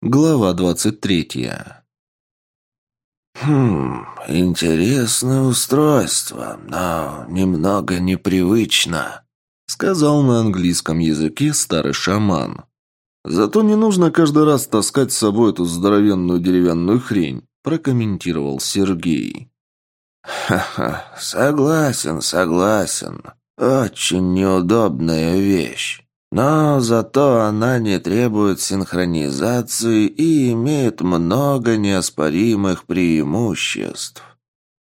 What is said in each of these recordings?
Глава двадцать третья. «Хм, интересное устройство, но немного непривычно», — сказал на английском языке старый шаман. «Зато не нужно каждый раз таскать с собой эту здоровенную деревянную хрень», — прокомментировал Сергей. «Ха-ха, согласен, согласен. Очень неудобная вещь». Но зато она не требует синхронизации и имеет много неоспоримых преимуществ.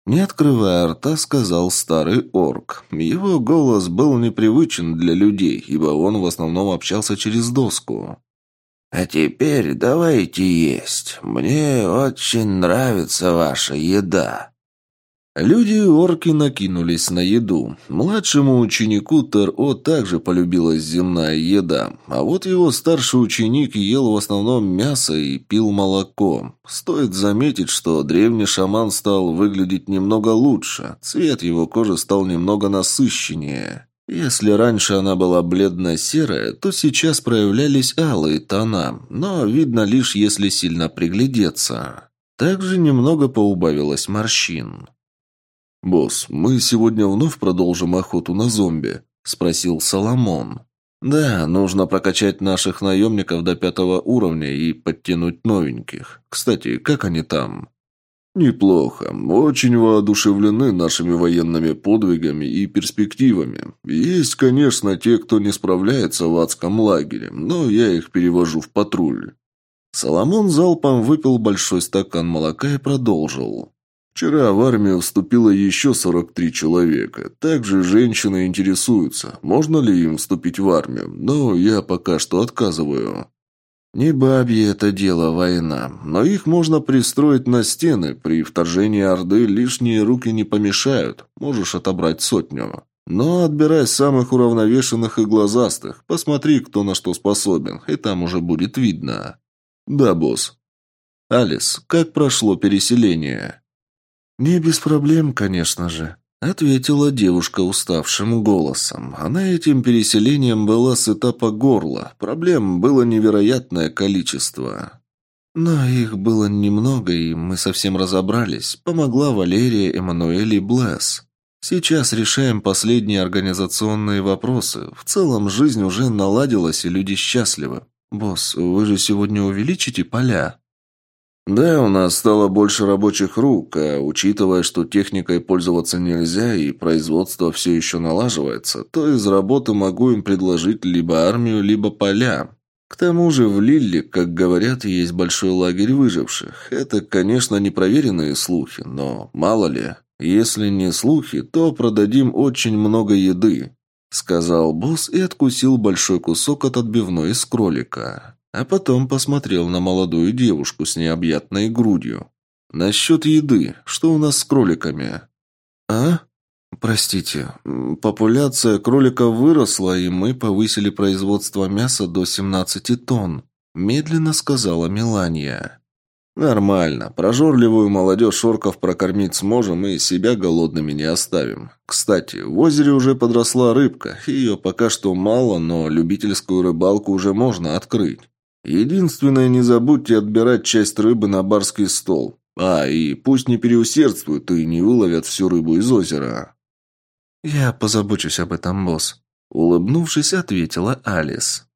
Не открывая рта, сказал старый орк. Его голос был непривычен для людей, ибо он в основном общался через доску. «А теперь давайте есть. Мне очень нравится ваша еда». Люди орки накинулись на еду. Младшему ученику Тер-О также полюбилась земная еда, а вот его старший ученик ел в основном мясо и пил молоко. Стоит заметить, что древний шаман стал выглядеть немного лучше, цвет его кожи стал немного насыщеннее. Если раньше она была бледно-серая, то сейчас проявлялись алые тона, но видно лишь если сильно приглядеться. Также немного поубавилось морщин. «Босс, мы сегодня вновь продолжим охоту на зомби?» – спросил Соломон. «Да, нужно прокачать наших наемников до пятого уровня и подтянуть новеньких. Кстати, как они там?» «Неплохо. Очень воодушевлены нашими военными подвигами и перспективами. Есть, конечно, те, кто не справляется в адском лагере, но я их перевожу в патруль». Соломон залпом выпил большой стакан молока и продолжил. Вчера в армию вступило еще 43 человека. Также женщины интересуются, можно ли им вступить в армию, но я пока что отказываю. Не бабье это дело война, но их можно пристроить на стены. При вторжении Орды лишние руки не помешают, можешь отобрать сотню. Но отбирай самых уравновешенных и глазастых, посмотри, кто на что способен, и там уже будет видно. Да, босс. Алис, как прошло переселение? «Не без проблем, конечно же», — ответила девушка уставшим голосом. Она этим переселением была сыта по горло. Проблем было невероятное количество. Но их было немного, и мы совсем разобрались. Помогла Валерия, Эммануэль и Блесс. Сейчас решаем последние организационные вопросы. В целом жизнь уже наладилась, и люди счастливы. Босс, вы же сегодня увеличите поля? Да, у нас стало больше рабочих рук, а учитывая, что техникой пользоваться нельзя и производство все еще налаживается, то из работы могу им предложить либо армию, либо поля. К тому же в Лилле, как говорят, есть большой лагерь выживших. Это, конечно, непроверенные слухи, но мало ли. Если не слухи, то продадим очень много еды», — сказал босс и откусил большой кусок от отбивной из кролика а потом посмотрел на молодую девушку с необъятной грудью. «Насчет еды. Что у нас с кроликами?» «А?» «Простите, популяция кроликов выросла, и мы повысили производство мяса до 17 тонн», медленно сказала Мелания. «Нормально. Прожорливую молодежь орков прокормить сможем и себя голодными не оставим. Кстати, в озере уже подросла рыбка. Ее пока что мало, но любительскую рыбалку уже можно открыть. Единственное, не забудьте отбирать часть рыбы на барский стол. А, и пусть не переусердствуют и не выловят всю рыбу из озера. Я позабочусь об этом, босс. Улыбнувшись, ответила Алис.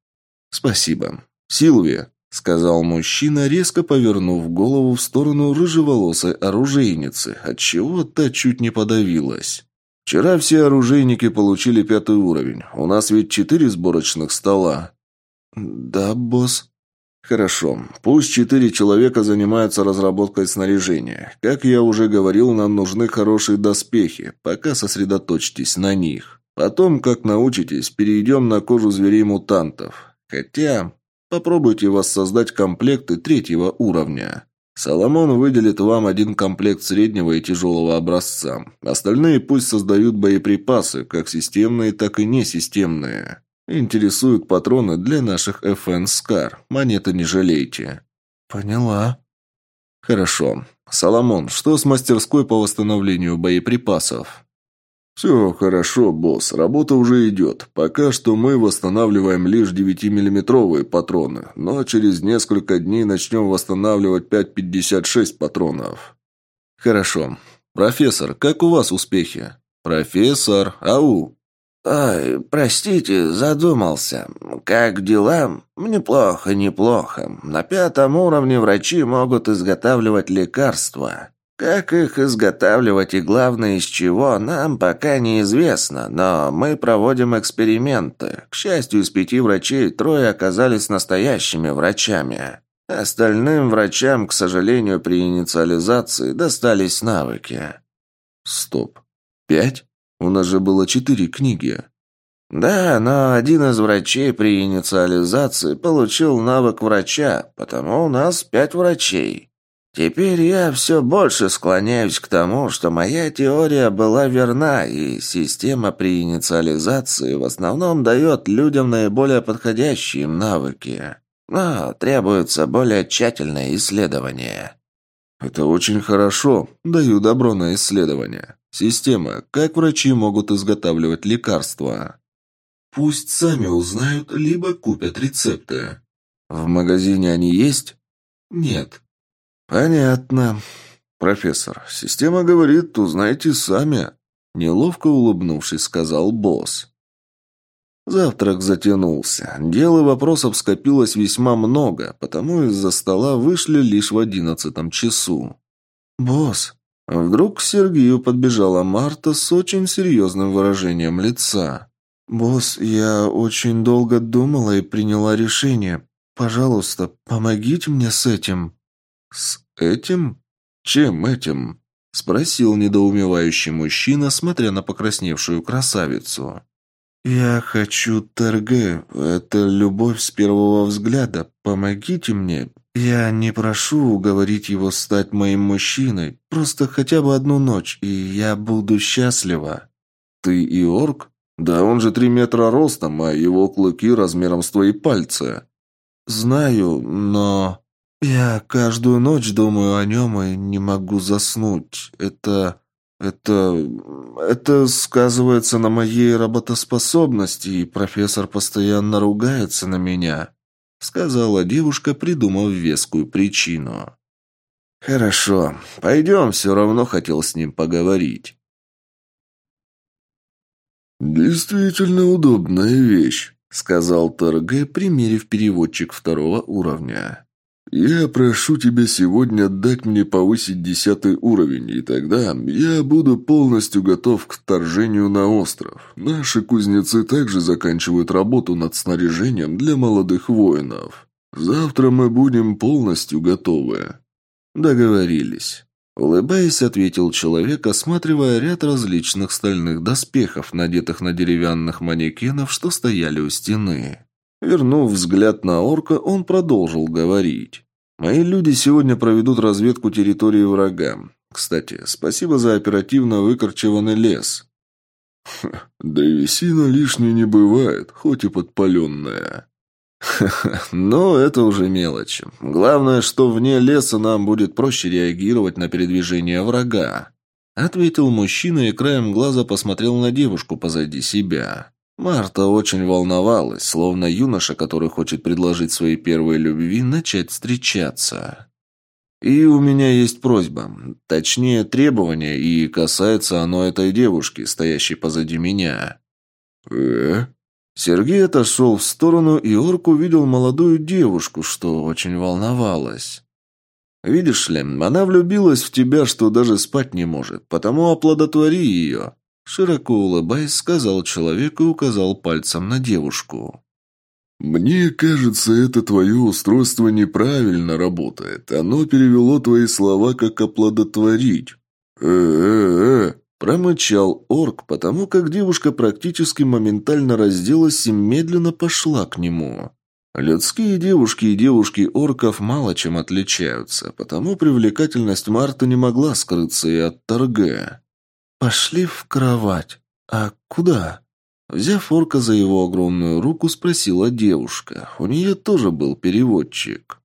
Спасибо. Силвия, сказал мужчина, резко повернув голову в сторону рыжеволосой оружейницы, отчего та чуть не подавилась. Вчера все оружейники получили пятый уровень. У нас ведь четыре сборочных стола. Да, босс. Хорошо. Пусть четыре человека занимаются разработкой снаряжения. Как я уже говорил, нам нужны хорошие доспехи. Пока сосредоточьтесь на них. Потом, как научитесь, перейдем на кожу зверей-мутантов. Хотя, попробуйте воссоздать комплекты третьего уровня. Соломон выделит вам один комплект среднего и тяжелого образца. Остальные пусть создают боеприпасы, как системные, так и несистемные. Интересуют патроны для наших FN Скар. Монеты не жалейте. Поняла. Хорошо. Соломон, что с мастерской по восстановлению боеприпасов? «Все хорошо, босс, работа уже идет. Пока что мы восстанавливаем лишь 9-миллиметровые патроны, но через несколько дней начнем восстанавливать 5,56 патронов». «Хорошо. Профессор, как у вас успехи?» «Профессор, ау!» «Ой, простите, задумался. Как дела? Неплохо, неплохо. На пятом уровне врачи могут изготавливать лекарства. Как их изготавливать и главное из чего, нам пока неизвестно, но мы проводим эксперименты. К счастью, из пяти врачей трое оказались настоящими врачами. Остальным врачам, к сожалению, при инициализации достались навыки. Стоп. Пять? У нас же было четыре книги. Да, но один из врачей при инициализации получил навык врача, потому у нас пять врачей. Теперь я все больше склоняюсь к тому, что моя теория была верна, и система при инициализации в основном дает людям наиболее подходящие навыки. Но требуется более тщательное исследование. Это очень хорошо. Даю добро на исследование. Система. Как врачи могут изготавливать лекарства? Пусть сами узнают, либо купят рецепты. В магазине они есть? Нет. «Понятно. Профессор, система говорит, узнайте сами», — неловко улыбнувшись, сказал босс. Завтрак затянулся. Дел и вопросов скопилось весьма много, потому из-за стола вышли лишь в одиннадцатом часу. «Босс!» Вдруг к Сергею подбежала Марта с очень серьезным выражением лица. «Босс, я очень долго думала и приняла решение. Пожалуйста, помогите мне с этим». «С этим? Чем этим?» – спросил недоумевающий мужчина, смотря на покрасневшую красавицу. «Я хочу ТРГ. Это любовь с первого взгляда. Помогите мне. Я не прошу уговорить его стать моим мужчиной. Просто хотя бы одну ночь, и я буду счастлива». «Ты и орк? Да он же три метра ростом, а его клыки размером с твои пальцы». «Знаю, но...» «Я каждую ночь думаю о нем и не могу заснуть. Это... это... это сказывается на моей работоспособности, и профессор постоянно ругается на меня», — сказала девушка, придумав вескую причину. «Хорошо. Пойдем, все равно хотел с ним поговорить». «Действительно удобная вещь», — сказал ТРГ, примерив переводчик второго уровня. «Я прошу тебя сегодня дать мне повысить десятый уровень, и тогда я буду полностью готов к вторжению на остров. Наши кузнецы также заканчивают работу над снаряжением для молодых воинов. Завтра мы будем полностью готовы». «Договорились». Улыбаясь, ответил человек, осматривая ряд различных стальных доспехов, надетых на деревянных манекенов, что стояли у стены. Вернув взгляд на орка, он продолжил говорить. «Мои люди сегодня проведут разведку территории врага. Кстати, спасибо за оперативно выкорчеванный лес». «Древесина лишней не бывает, хоть и подпаленная». Но это уже мелочи. Главное, что вне леса нам будет проще реагировать на передвижение врага», — ответил мужчина и краем глаза посмотрел на девушку позади себя. Марта очень волновалась, словно юноша, который хочет предложить своей первой любви начать встречаться. И у меня есть просьба, точнее требование, и касается оно этой девушки, стоящей позади меня. «Э?» Сергей отошел в сторону, и Орк увидел молодую девушку, что очень волновалась. «Видишь ли, она влюбилась в тебя, что даже спать не может, потому оплодотвори ее. Широко улыбаясь, сказал человек и указал пальцем на девушку. «Мне кажется, это твое устройство неправильно работает. Оно перевело твои слова как «оплодотворить». «Э-э-э», промычал орк, потому как девушка практически моментально разделась и медленно пошла к нему. Людские девушки и девушки орков мало чем отличаются, потому привлекательность Марта не могла скрыться и от торга. «Пошли в кровать. А куда?» Взяв орка за его огромную руку, спросила девушка. У нее тоже был переводчик.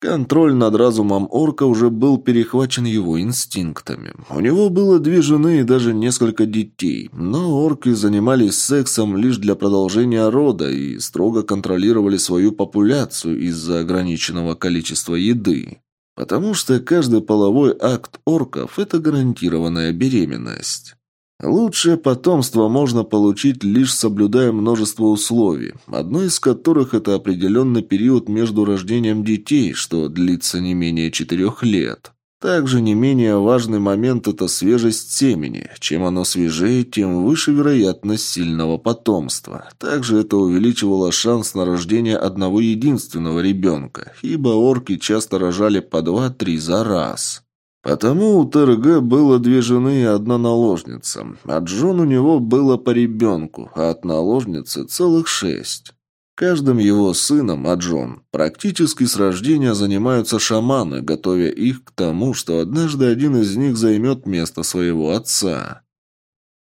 Контроль над разумом орка уже был перехвачен его инстинктами. У него было две жены и даже несколько детей, но орки занимались сексом лишь для продолжения рода и строго контролировали свою популяцию из-за ограниченного количества еды. Потому что каждый половой акт орков – это гарантированная беременность. Лучшее потомство можно получить лишь соблюдая множество условий, одно из которых это определенный период между рождением детей, что длится не менее четырех лет. Также не менее важный момент – это свежесть семени. Чем оно свежее, тем выше вероятность сильного потомства. Также это увеличивало шанс на рождение одного единственного ребенка, ибо орки часто рожали по два-три за раз. Потому у ТРГ было две жены и одна наложница. От жен у него было по ребенку, а от наложницы целых шесть. Каждым его сыном, а Джон, практически с рождения занимаются шаманы, готовя их к тому, что однажды один из них займет место своего отца.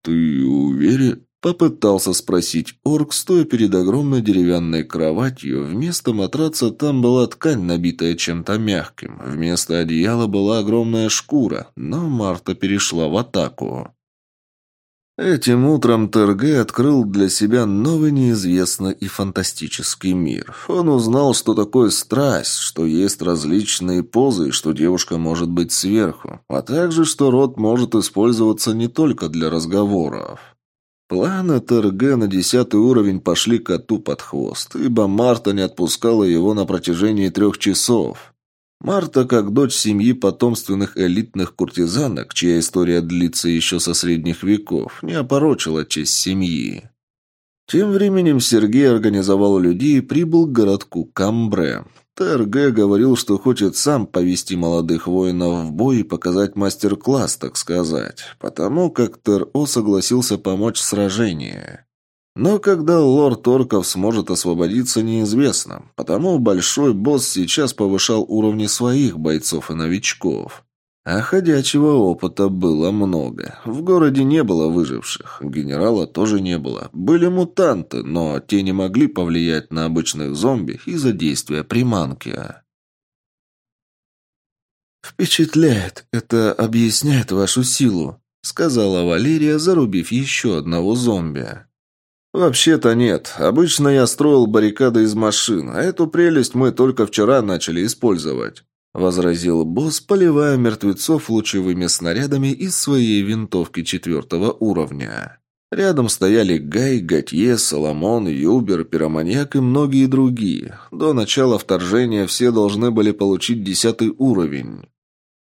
«Ты уверен?» Попытался спросить орк, стоя перед огромной деревянной кроватью. Вместо матраца там была ткань, набитая чем-то мягким. Вместо одеяла была огромная шкура, но Марта перешла в атаку. Этим утром Терге открыл для себя новый неизвестный и фантастический мир. Он узнал, что такое страсть, что есть различные позы, что девушка может быть сверху, а также, что рот может использоваться не только для разговоров. Планы ТРГ на десятый уровень пошли коту под хвост, ибо Марта не отпускала его на протяжении трех часов. Марта, как дочь семьи потомственных элитных куртизанок, чья история длится еще со средних веков, не опорочила честь семьи. Тем временем Сергей организовал людей и прибыл к городку Камбре. ТРГ говорил, что хочет сам повести молодых воинов в бой и показать мастер-класс, так сказать, потому как ТРО согласился помочь в сражении. Но когда лорд Орков сможет освободиться, неизвестно, потому большой босс сейчас повышал уровни своих бойцов и новичков. А ходячего опыта было много. В городе не было выживших, генерала тоже не было. Были мутанты, но те не могли повлиять на обычных зомби из-за действия приманки. «Впечатляет. Это объясняет вашу силу», — сказала Валерия, зарубив еще одного зомби. «Вообще-то нет. Обычно я строил баррикады из машин, а эту прелесть мы только вчера начали использовать» возразил босс, поливая мертвецов лучевыми снарядами из своей винтовки четвертого уровня. Рядом стояли Гай, Готье, Соломон, Юбер, Пироманьяк и многие другие. До начала вторжения все должны были получить десятый уровень.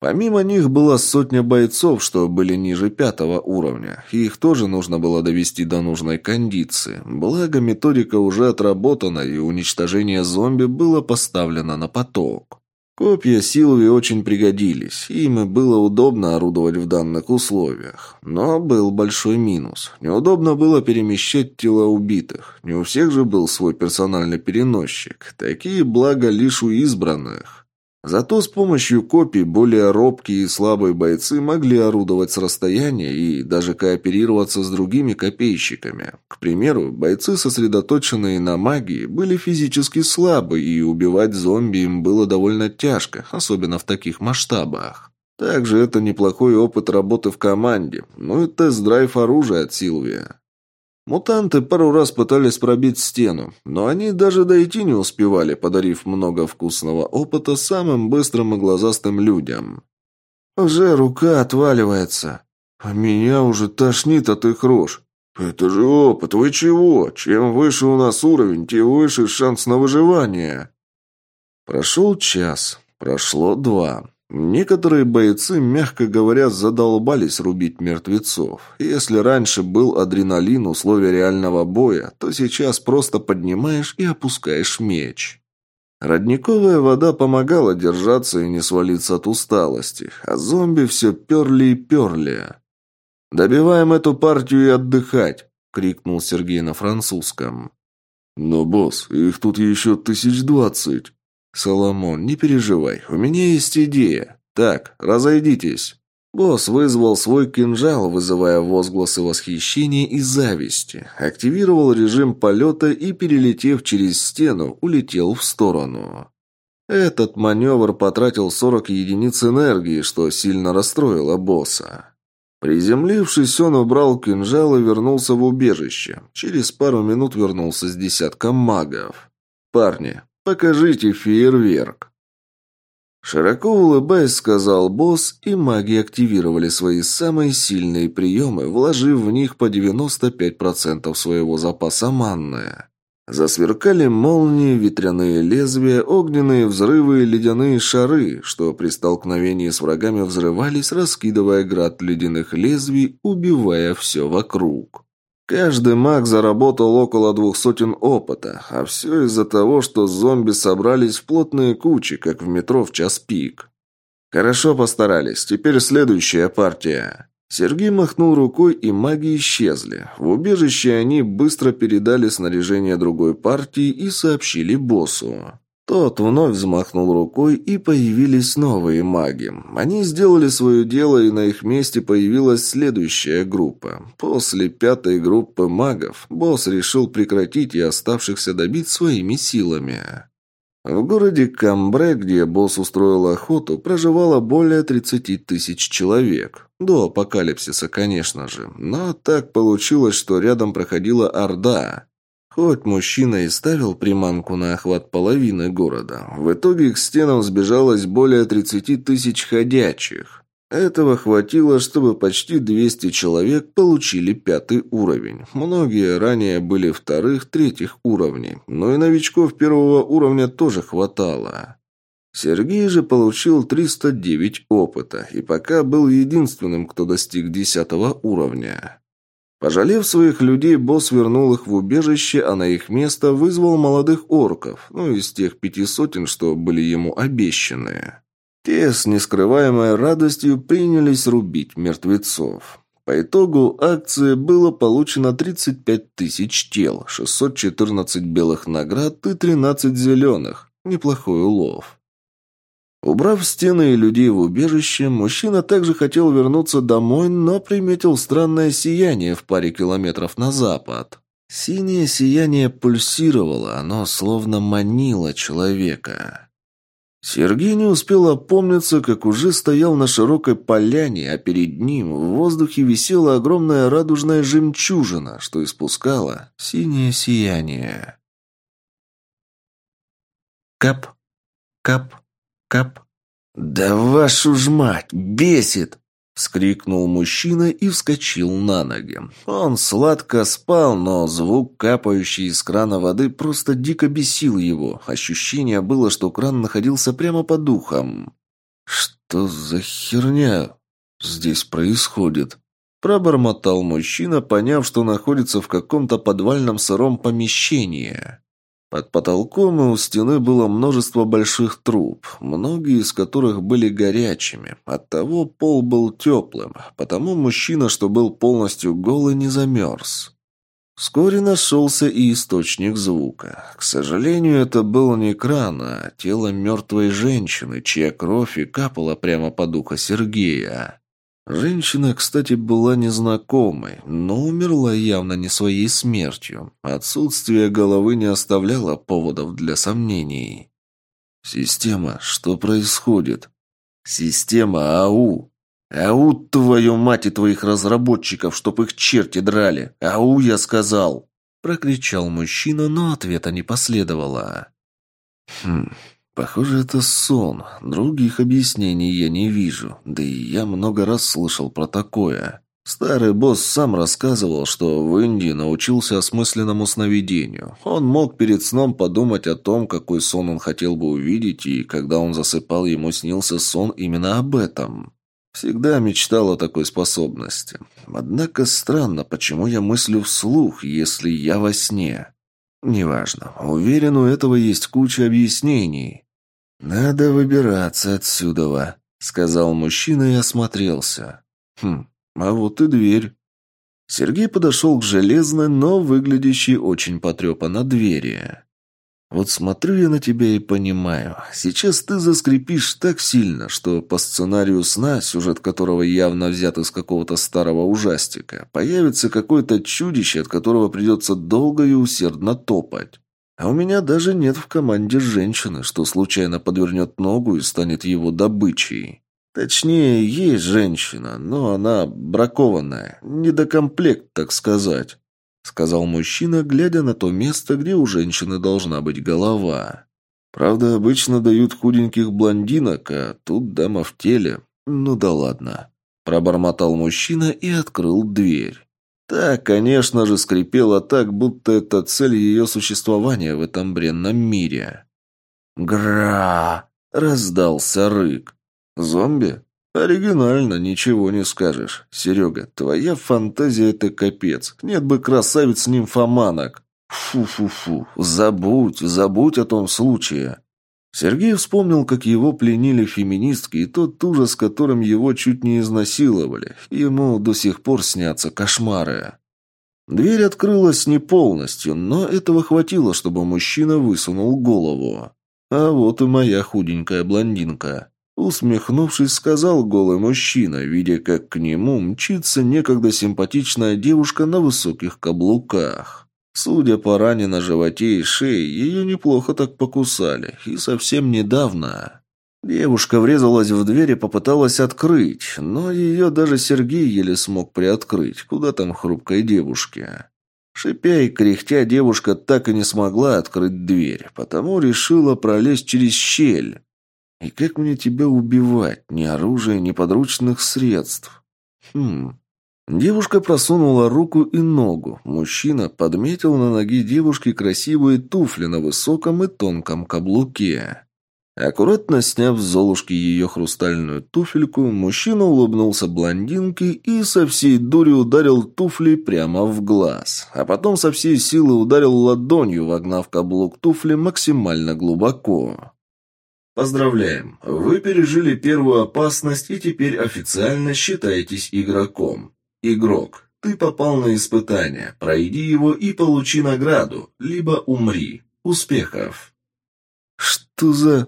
Помимо них была сотня бойцов, что были ниже пятого уровня, и их тоже нужно было довести до нужной кондиции. Благо, методика уже отработана, и уничтожение зомби было поставлено на поток. Копья Силви очень пригодились, ими было удобно орудовать в данных условиях. Но был большой минус. Неудобно было перемещать тела убитых. Не у всех же был свой персональный переносчик. Такие блага лишь у избранных. Зато с помощью копий более робкие и слабые бойцы могли орудовать с расстояния и даже кооперироваться с другими копейщиками. К примеру, бойцы, сосредоточенные на магии, были физически слабы, и убивать зомби им было довольно тяжко, особенно в таких масштабах. Также это неплохой опыт работы в команде, ну и тест-драйв оружия от Силвия. Мутанты пару раз пытались пробить стену, но они даже дойти не успевали, подарив много вкусного опыта самым быстрым и глазастым людям. «Уже рука отваливается. А меня уже тошнит от их рож. Это же опыт, вы чего? Чем выше у нас уровень, тем выше шанс на выживание». Прошел час, прошло два. Некоторые бойцы, мягко говоря, задолбались рубить мертвецов. Если раньше был адреналин условия реального боя, то сейчас просто поднимаешь и опускаешь меч. Родниковая вода помогала держаться и не свалиться от усталости, а зомби все перли и перли. «Добиваем эту партию и отдыхать!» — крикнул Сергей на французском. «Но, босс, их тут еще тысяч двадцать!» «Соломон, не переживай, у меня есть идея. Так, разойдитесь». Босс вызвал свой кинжал, вызывая возгласы восхищения и зависти. Активировал режим полета и, перелетев через стену, улетел в сторону. Этот маневр потратил 40 единиц энергии, что сильно расстроило босса. Приземлившись, он убрал кинжал и вернулся в убежище. Через пару минут вернулся с десятком магов. «Парни, покажите фейерверк». Широко улыбаясь, сказал босс, и маги активировали свои самые сильные приемы, вложив в них по 95% своего запаса манны. Засверкали молнии, ветряные лезвия, огненные взрывы и ледяные шары, что при столкновении с врагами взрывались, раскидывая град ледяных лезвий, убивая все вокруг. Каждый маг заработал около двух сотен опыта, а все из-за того, что зомби собрались в плотные кучи, как в метро в час пик. Хорошо постарались, теперь следующая партия. Сергей махнул рукой, и маги исчезли. В убежище они быстро передали снаряжение другой партии и сообщили боссу. Тот вновь взмахнул рукой, и появились новые маги. Они сделали свое дело, и на их месте появилась следующая группа. После пятой группы магов босс решил прекратить и оставшихся добить своими силами. В городе Камбре, где босс устроил охоту, проживало более 30 тысяч человек. До апокалипсиса, конечно же. Но так получилось, что рядом проходила Орда. Хоть мужчина и ставил приманку на охват половины города, в итоге к стенам сбежалось более 30 тысяч ходячих. Этого хватило, чтобы почти 200 человек получили пятый уровень. Многие ранее были вторых, третьих уровней, но и новичков первого уровня тоже хватало. Сергей же получил 309 опыта и пока был единственным, кто достиг 10 уровня. Пожалев своих людей, босс вернул их в убежище, а на их место вызвал молодых орков, ну, из тех пяти сотен, что были ему обещаны. Те с нескрываемой радостью принялись рубить мертвецов. По итогу акции было получено 35 тысяч тел, 614 белых наград и 13 зеленых. Неплохой улов. Убрав стены и людей в убежище, мужчина также хотел вернуться домой, но приметил странное сияние в паре километров на запад. Синее сияние пульсировало, оно словно манило человека. Сергей не успел опомниться, как уже стоял на широкой поляне, а перед ним в воздухе висела огромная радужная жемчужина, что испускала синее сияние. Кап, кап, кап. «Да вашу ж мать! Бесит!» Вскрикнул мужчина и вскочил на ноги. Он сладко спал, но звук, капающий из крана воды, просто дико бесил его. Ощущение было, что кран находился прямо под духом. «Что за херня здесь происходит?» Пробормотал мужчина, поняв, что находится в каком-то подвальном сыром помещении. Под потолком и у стены было множество больших труб, многие из которых были горячими. Оттого пол был теплым, потому мужчина, что был полностью голый, не замерз. Вскоре нашелся и источник звука. К сожалению, это был не кран, а тело мертвой женщины, чья кровь и капала прямо под ухо Сергея. Женщина, кстати, была незнакомой, но умерла явно не своей смертью. Отсутствие головы не оставляло поводов для сомнений. «Система, что происходит?» «Система АУ!» «Ау, твою мать и твоих разработчиков, чтоб их черти драли! Ау, я сказал!» Прокричал мужчина, но ответа не последовало. «Хм, Похоже, это сон. Других объяснений я не вижу. Да и я много раз слышал про такое. Старый босс сам рассказывал, что в Индии научился осмысленному сновидению. Он мог перед сном подумать о том, какой сон он хотел бы увидеть, и когда он засыпал, ему снился сон именно об этом. Всегда мечтал о такой способности. Однако странно, почему я мыслю вслух, если я во сне. Неважно. Уверен, у этого есть куча объяснений. «Надо выбираться отсюда», — сказал мужчина и осмотрелся. «Хм, а вот и дверь». Сергей подошел к железной, но выглядящей очень потрепанно двери. «Вот смотрю я на тебя и понимаю. Сейчас ты заскрипишь так сильно, что по сценарию сна, сюжет которого явно взят из какого-то старого ужастика, появится какое-то чудище, от которого придется долго и усердно топать. А у меня даже нет в команде женщины, что случайно подвернет ногу и станет его добычей. Точнее, есть женщина, но она бракованная, недокомплект, так сказать», — сказал мужчина, глядя на то место, где у женщины должна быть голова. «Правда, обычно дают худеньких блондинок, а тут дама в теле. Ну да ладно». Пробормотал мужчина и открыл дверь. Так, конечно же, скрипела так, будто это цель ее существования в этом бренном мире. «Гра!» — раздался рык. «Зомби? Оригинально, ничего не скажешь. Серега, твоя фантазия — это капец. Нет бы красавиц-нимфоманок. Фу-фу-фу. Забудь, забудь о том случае. Сергей вспомнил, как его пленили феминистки, и тот ужас, которым его чуть не изнасиловали. Ему до сих пор снятся кошмары. Дверь открылась не полностью, но этого хватило, чтобы мужчина высунул голову. А вот и моя худенькая блондинка. Усмехнувшись, сказал голый мужчина, видя, как к нему мчится некогда симпатичная девушка на высоких каблуках. Судя по ране на животе и шее, ее неплохо так покусали. И совсем недавно. Девушка врезалась в дверь и попыталась открыть, но ее даже Сергей еле смог приоткрыть. Куда там хрупкой девушке? Шипя и кряхтя, девушка так и не смогла открыть дверь, потому решила пролезть через щель. И как мне тебя убивать? Ни оружия, ни подручных средств. Хм, Девушка просунула руку и ногу. Мужчина подметил на ноге девушки красивые туфли на высоком и тонком каблуке. Аккуратно сняв с Золушки ее хрустальную туфельку, мужчина улыбнулся блондинке и со всей дури ударил туфли прямо в глаз. А потом со всей силы ударил ладонью, вогнав каблук туфли максимально глубоко. Поздравляем! Вы пережили первую опасность и теперь официально считаетесь игроком. Игрок, ты попал на испытание. Пройди его и получи награду, либо умри. Успехов. Что за...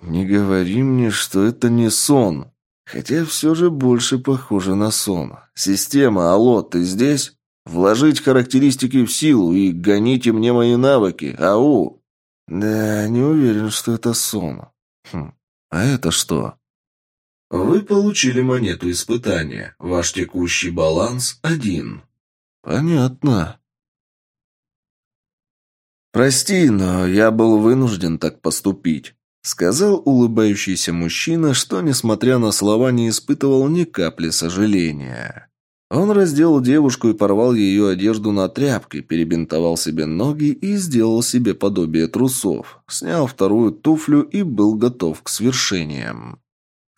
Не говори мне, что это не сон. Хотя все же больше похоже на сон. Система, алло, ты здесь? Вложить характеристики в силу и гоните мне мои навыки, ау. Да, не уверен, что это сон. Хм, а это что? Вы получили монету испытания. Ваш текущий баланс – один. Понятно. Прости, но я был вынужден так поступить. Сказал улыбающийся мужчина, что, несмотря на слова, не испытывал ни капли сожаления. Он раздел девушку и порвал ее одежду на тряпке, перебинтовал себе ноги и сделал себе подобие трусов. Снял вторую туфлю и был готов к свершениям.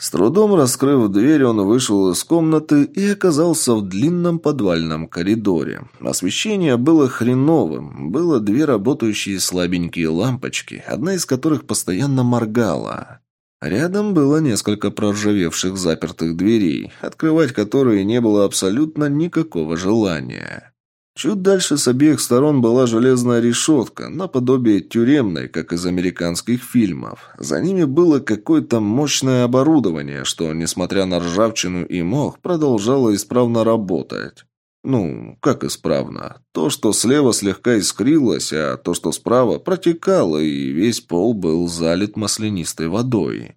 С трудом раскрыв дверь, он вышел из комнаты и оказался в длинном подвальном коридоре. Освещение было хреновым. Было две работающие слабенькие лампочки, одна из которых постоянно моргала. Рядом было несколько проржавевших запертых дверей, открывать которые не было абсолютно никакого желания. Чуть дальше с обеих сторон была железная решетка, наподобие тюремной, как из американских фильмов. За ними было какое-то мощное оборудование, что, несмотря на ржавчину и мох, продолжало исправно работать. Ну, как исправно? То, что слева слегка искрилось, а то, что справа, протекало, и весь пол был залит маслянистой водой.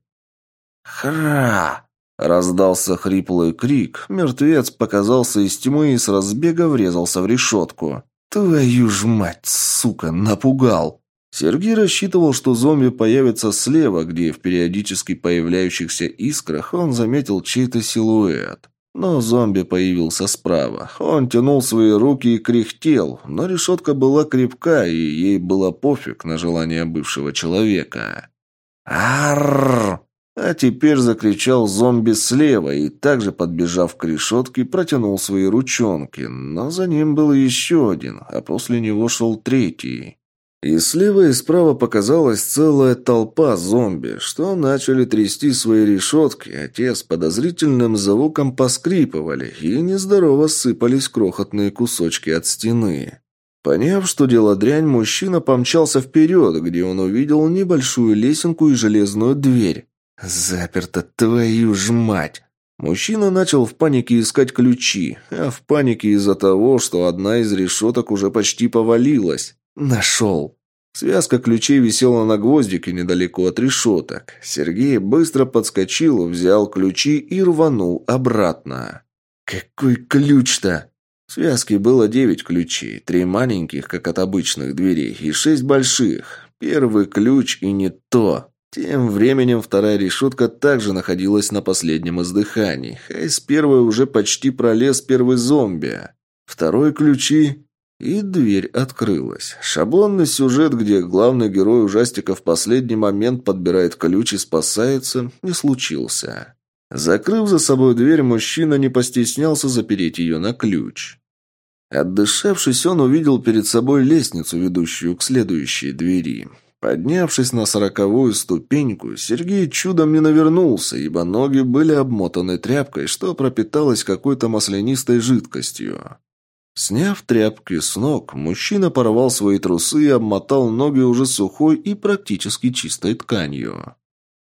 «Хра!» Раздался хриплый крик. Мертвец показался из тьмы и с разбега врезался в решетку. «Твою ж мать, сука, напугал!» Сергей рассчитывал, что зомби появится слева, где в периодически появляющихся искрах он заметил чей-то силуэт. Но зомби появился справа. Он тянул свои руки и кряхтел, но решетка была крепка, и ей было пофиг на желание бывшего человека. «Арррр!» А теперь закричал зомби слева и, также подбежав к решетке, протянул свои ручонки, но за ним был еще один, а после него шел третий. И слева и справа показалась целая толпа зомби, что начали трясти свои решетки, а те с подозрительным звуком поскрипывали и нездорово сыпались крохотные кусочки от стены. Поняв, что дело дрянь, мужчина помчался вперед, где он увидел небольшую лесенку и железную дверь. «Заперто, твою ж мать!» Мужчина начал в панике искать ключи, а в панике из-за того, что одна из решеток уже почти повалилась. Нашел. Связка ключей висела на гвоздике недалеко от решеток. Сергей быстро подскочил, взял ключи и рванул обратно. «Какой ключ-то?» В связке было девять ключей, три маленьких, как от обычных дверей, и шесть больших. Первый ключ и не то. Тем временем вторая решетка также находилась на последнем издыхании, а из первой уже почти пролез первый зомби. Второй ключи и дверь открылась. Шаблонный сюжет, где главный герой ужастика в последний момент подбирает ключ и спасается, не случился. Закрыв за собой дверь, мужчина не постеснялся запереть ее на ключ. Отдышавшись, он увидел перед собой лестницу, ведущую к следующей двери. Поднявшись на сороковую ступеньку, Сергей чудом не навернулся, ибо ноги были обмотаны тряпкой, что пропиталось какой-то маслянистой жидкостью. Сняв тряпки с ног, мужчина порвал свои трусы и обмотал ноги уже сухой и практически чистой тканью.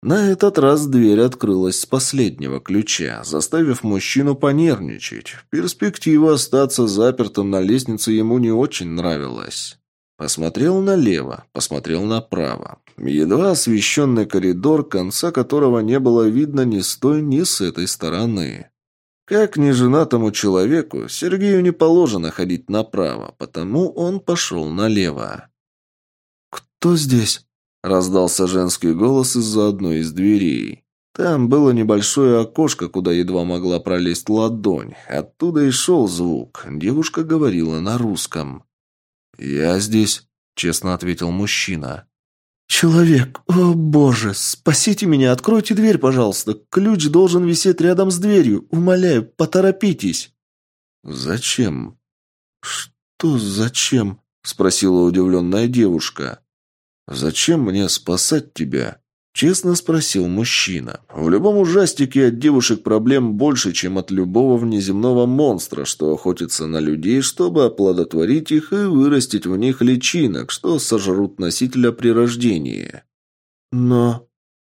На этот раз дверь открылась с последнего ключа, заставив мужчину понервничать. Перспектива остаться запертым на лестнице ему не очень нравилась. Посмотрел налево, посмотрел направо. Едва освещенный коридор, конца которого не было видно ни с той, ни с этой стороны. Как неженатому человеку, Сергею не положено ходить направо, потому он пошел налево. «Кто здесь?» – раздался женский голос из-за одной из дверей. Там было небольшое окошко, куда едва могла пролезть ладонь. Оттуда и шел звук. Девушка говорила на русском. «Я здесь», – честно ответил мужчина. «Человек! О, боже! Спасите меня! Откройте дверь, пожалуйста! Ключ должен висеть рядом с дверью! Умоляю, поторопитесь!» «Зачем?» «Что зачем?» – спросила удивленная девушка. «Зачем мне спасать тебя?» Честно спросил мужчина. В любом ужастике от девушек проблем больше, чем от любого внеземного монстра, что охотится на людей, чтобы оплодотворить их и вырастить в них личинок, что сожрут носителя при рождении. Но...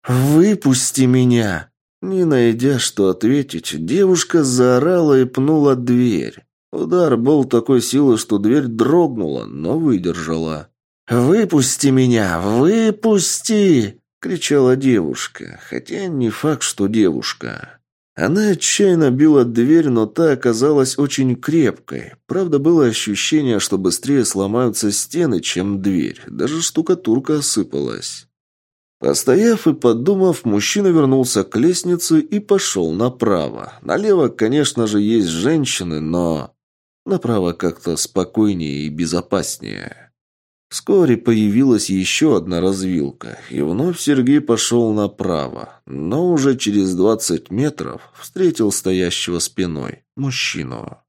«Выпусти меня!» Не найдя что ответить, девушка заорала и пнула дверь. Удар был такой силы, что дверь дрогнула, но выдержала. «Выпусти меня! Выпусти!» — кричала девушка, хотя не факт, что девушка. Она отчаянно била дверь, но та оказалась очень крепкой. Правда, было ощущение, что быстрее сломаются стены, чем дверь. Даже штукатурка осыпалась. Постояв и подумав, мужчина вернулся к лестнице и пошел направо. Налево, конечно же, есть женщины, но... Направо как-то спокойнее и безопаснее. Вскоре появилась еще одна развилка, и вновь Сергей пошел направо, но уже через двадцать метров встретил стоящего спиной мужчину.